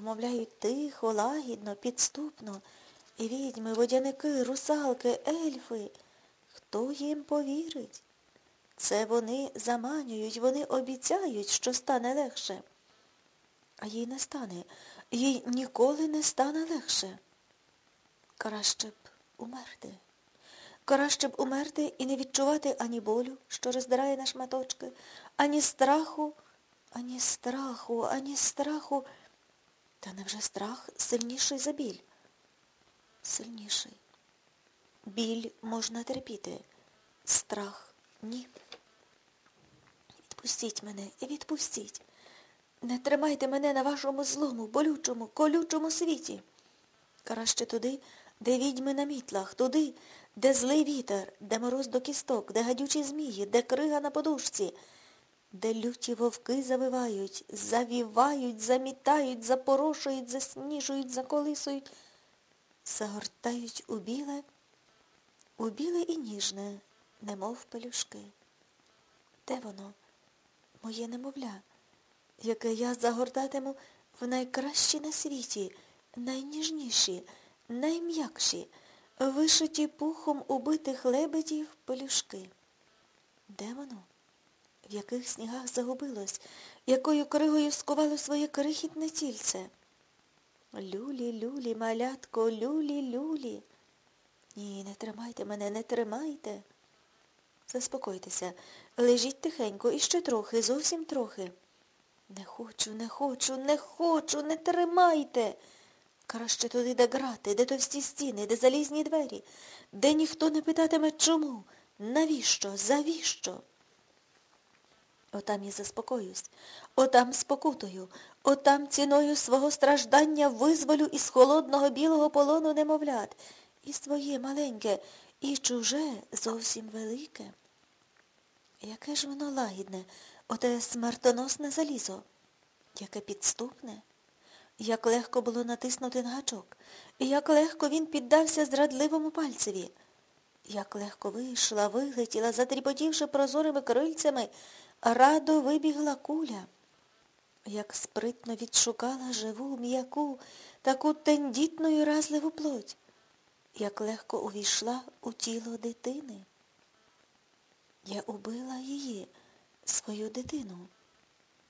вмовляють тихо, лагідно, підступно. І відьми, водяники, русалки, ельфи. Хто їм повірить? Це вони заманюють, вони обіцяють, що стане легше. А їй не стане, їй ніколи не стане легше. Краще б умерти. Краще б умерти і не відчувати ані болю, що роздирає на шматочки, ані страху, ані страху, ані страху. Та невже страх сильніший за біль? Сильніший. Біль можна терпіти, страх ні. Відпустіть мене відпустіть. Не тримайте мене на вашому злому, болючому, колючому світі. Краще туди, де відьми на мітлах, туди, де злий вітер, де мороз до кісток, де гадючі змії, де крига на подушці, де люті вовки завивають, завівають, замітають, запорошують, засніжують, заколисують, загортають у біле, у біле і ніжне, немов пелюшки. Де воно, моє немовля, яке я загортатиму в найкращі на світі, найніжніші, найм'якші, вишиті пухом убитих лебедів пелюшки. Де воно? В яких снігах загубилось, якою кригою скувало своє крихітне тільце? Люлі, люлі, малятко, люлі, люлі. Ні, не тримайте мене, не тримайте. Заспокойтеся, лежіть тихенько і ще трохи, зовсім трохи. Не хочу, не хочу, не хочу, не тримайте. Краще туди, де грати, де товсті стіни, де залізні двері, де ніхто не питатиме чому, навіщо, завіщо. Отам я заспокоюсь, отам спокутою, отам ціною свого страждання визволю із холодного білого полону немовлят. І своє маленьке, і чуже зовсім велике. Яке ж воно лагідне, оте смертоносне залізо, яке підступне, як легко було натиснути на гачок, як легко він піддався зрадливому пальцеві, як легко вийшла, вилетіла, затріпотівши прозорими крильцями, радо вибігла куля, як спритно відшукала живу, м'яку, таку тендітну і разливу плоть, як легко увійшла у тіло дитини. Я убила її, свою дитину.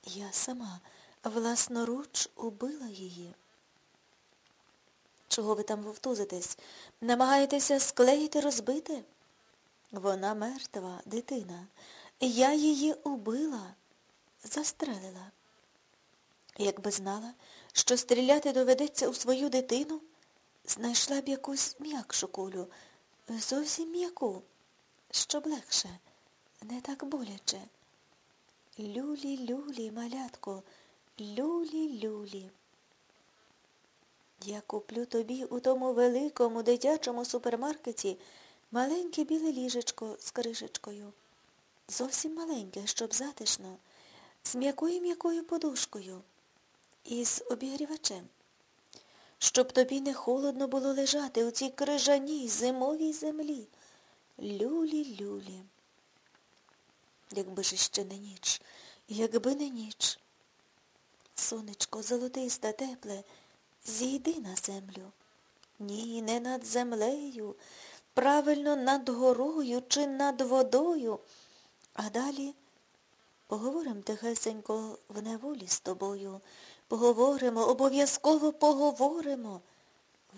Я сама власноруч убила її. Чого ви там вовтузитесь? Намагаєтеся склеїти, розбити? Вона мертва, дитина. Я її убила, застрелила. Якби знала, що стріляти доведеться у свою дитину, знайшла б якусь м'якшу кулю, зовсім м'яку, щоб легше, не так боляче. Люлі, люлі, малятко, люлі, люлі. Я куплю тобі у тому великому дитячому супермаркеті маленьке біле ліжечко з кришечкою. Зовсім маленьке, щоб затишно, з м'якою м'якою подушкою і з обігрівачем. Щоб тобі не холодно було лежати у цій крижаній зимовій землі. Люлі, люлі. Якби ж іще не ніч, якби не ніч. Сонечко, золотисте, тепле, зійди на землю. Ні, не над землею, правильно над горою чи над водою. А далі поговоримо тихесенько в неволі з тобою. Поговоримо, обов'язково поговоримо.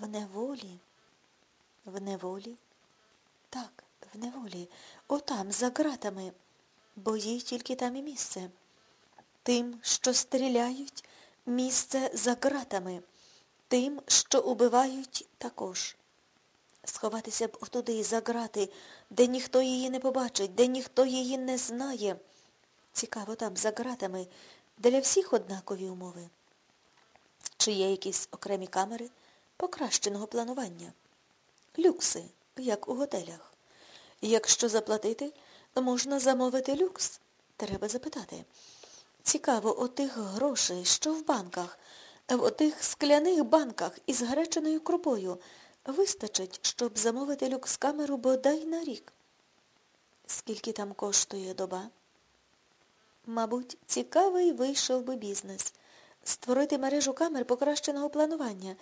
В неволі. В неволі? Так, в неволі. Отам, за ґратами. Бо їй тільки там і місце. Тим, що стріляють, місце за ґратами. Тим, що убивають, також. Сховатися б отуди, за грати, де ніхто її не побачить, де ніхто її не знає. Цікаво там, за ґратами, для всіх однакові умови. Чи є якісь окремі камери покращеного планування? Люкси, як у готелях. Якщо заплатити, можна замовити люкс. Треба запитати. Цікаво, отих грошей, що в банках, в отих скляних банках із греченою крупою вистачить, щоб замовити люкс-камеру бодай на рік. Скільки там коштує доба? Мабуть, цікавий вийшов би бізнес. Створити мережу камер покращеного планування,